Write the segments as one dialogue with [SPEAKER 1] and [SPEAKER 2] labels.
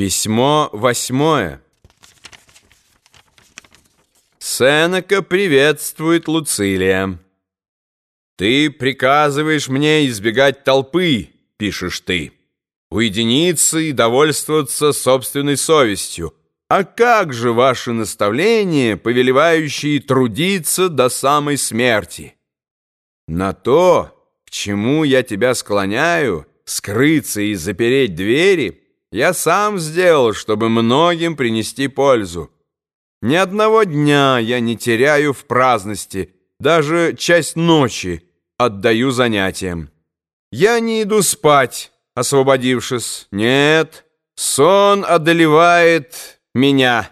[SPEAKER 1] Письмо восьмое. Сенека приветствует Луцилия. «Ты приказываешь мне избегать толпы», — пишешь ты, «уединиться и довольствоваться собственной совестью. А как же ваши наставления, повелевающие трудиться до самой смерти? На то, к чему я тебя склоняю, скрыться и запереть двери — я сам сделал, чтобы многим принести пользу. Ни одного дня я не теряю в праздности, даже часть ночи отдаю занятиям. Я не иду спать, освободившись. Нет, сон одолевает меня,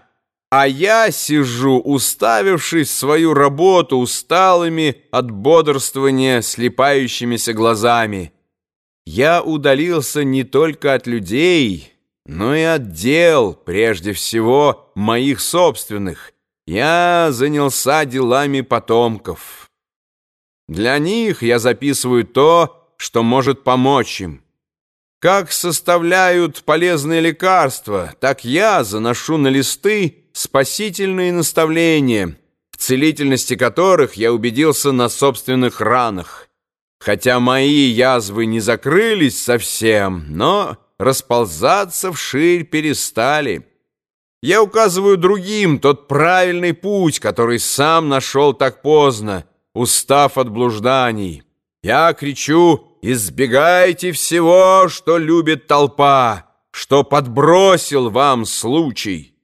[SPEAKER 1] а я сижу, уставившись в свою работу усталыми от бодрствования слепающимися глазами. Я удалился не только от людей, но и от дел, прежде всего, моих собственных. Я занялся делами потомков. Для них я записываю то, что может помочь им. Как составляют полезные лекарства, так я заношу на листы спасительные наставления, в целительности которых я убедился на собственных ранах. Хотя мои язвы не закрылись совсем, но расползаться вширь перестали. Я указываю другим тот правильный путь, который сам нашел так поздно, устав от блужданий. Я кричу «Избегайте всего, что любит толпа, что подбросил вам случай».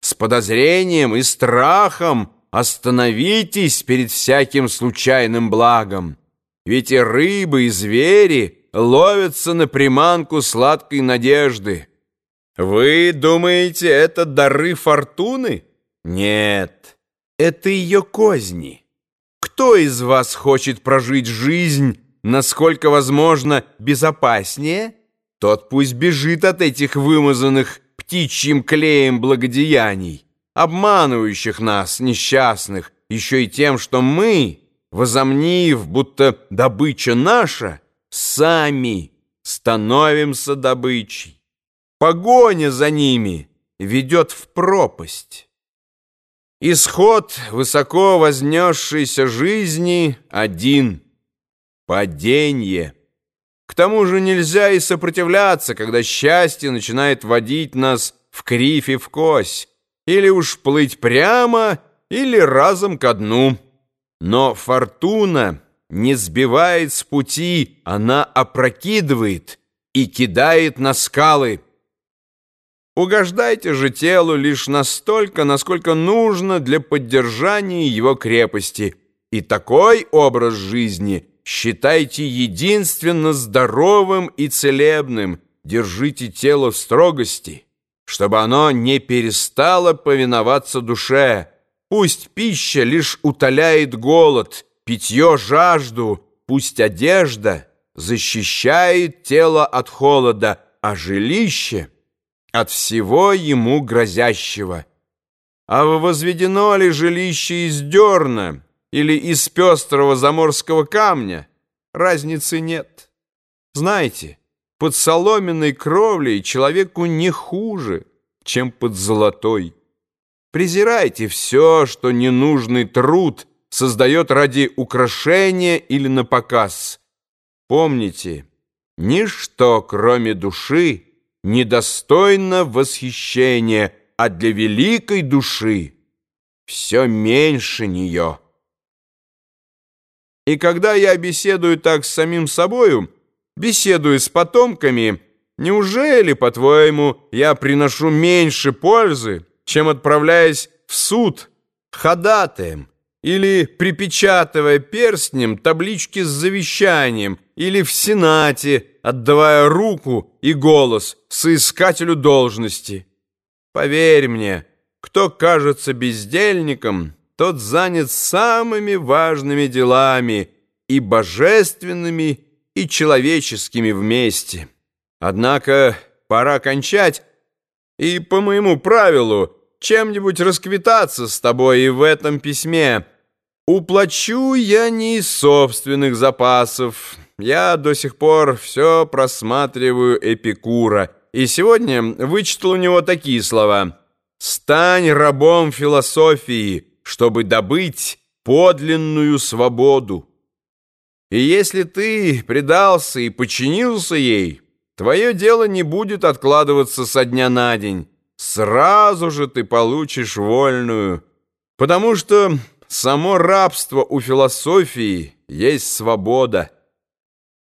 [SPEAKER 1] С подозрением и страхом остановитесь перед всяким случайным благом. Ведь и рыбы, и звери ловятся на приманку сладкой надежды. Вы думаете, это дары фортуны? Нет, это ее козни. Кто из вас хочет прожить жизнь, насколько возможно, безопаснее? Тот пусть бежит от этих вымазанных птичьим клеем благодеяний, обманывающих нас, несчастных, еще и тем, что мы возомнив, будто добыча наша, сами становимся добычей. Погоня за ними ведет в пропасть. Исход высоко вознесшейся жизни один — падение. К тому же нельзя и сопротивляться, когда счастье начинает водить нас в кривь и в кось, или уж плыть прямо, или разом ко дну. Но фортуна не сбивает с пути, она опрокидывает и кидает на скалы. Угождайте же телу лишь настолько, насколько нужно для поддержания его крепости, и такой образ жизни считайте единственно здоровым и целебным, держите тело в строгости, чтобы оно не перестало повиноваться душе, Пусть пища лишь утоляет голод, питье жажду, пусть одежда защищает тело от холода, а жилище от всего ему грозящего. А возведено ли жилище из дерна или из пестрого заморского камня, разницы нет. Знаете, под соломенной кровлей человеку не хуже, чем под золотой. Презирайте все, что ненужный труд создает ради украшения или на показ. Помните, ничто, кроме души, недостойно восхищения, а для великой души все меньше нее. И когда я беседую так с самим собою, беседую с потомками, неужели, по-твоему, я приношу меньше пользы, чем отправляясь в суд ходатаем или припечатывая перстнем таблички с завещанием или в Сенате, отдавая руку и голос соискателю должности. Поверь мне, кто кажется бездельником, тот занят самыми важными делами и божественными, и человеческими вместе. Однако пора кончать, и по моему правилу чем-нибудь расквитаться с тобой и в этом письме. Уплачу я не из собственных запасов. Я до сих пор все просматриваю Эпикура и сегодня вычитал у него такие слова «Стань рабом философии, чтобы добыть подлинную свободу». И если ты предался и подчинился ей, твое дело не будет откладываться со дня на день. Сразу же ты получишь вольную, потому что само рабство у философии есть свобода.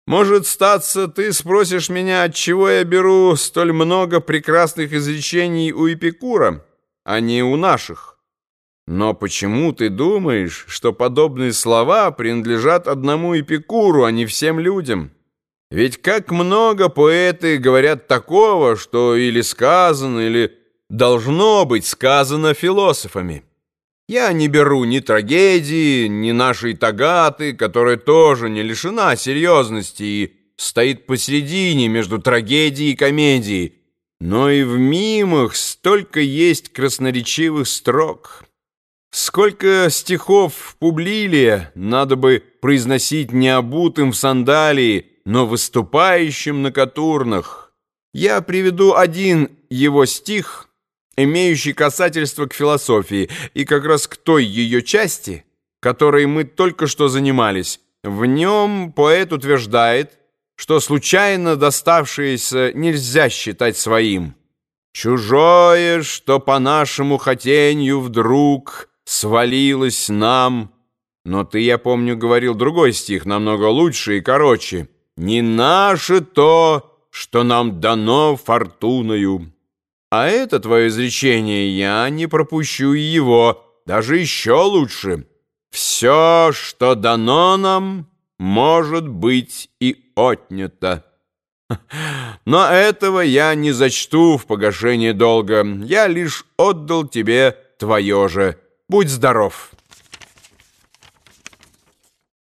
[SPEAKER 1] Может, статься, ты спросишь меня, от чего я беру столь много прекрасных изречений у Эпикура, а не у наших. Но почему ты думаешь, что подобные слова принадлежат одному Эпикуру, а не всем людям? Ведь как много поэты говорят такого, что или сказано, или должно быть сказано философами. Я не беру ни трагедии, ни нашей Тагаты, которая тоже не лишена серьезности и стоит посередине между трагедией и комедией, но и в мимах столько есть красноречивых строк». Сколько стихов Публилия надо бы произносить не обутым в сандалии, но выступающим на катурнах. Я приведу один его стих, имеющий касательство к философии, и как раз к той ее части, которой мы только что занимались. В нем поэт утверждает, что случайно доставшееся нельзя считать своим. «Чужое, что по нашему хотению вдруг...» свалилось нам. Но ты, я помню, говорил другой стих, намного лучше и короче. «Не наше то, что нам дано фортуною». А это твое изречение я не пропущу его, даже еще лучше. Все, что дано нам, может быть и отнято. Но этого я не зачту в погашение долга. Я лишь отдал тебе твое же. Будь здоров!»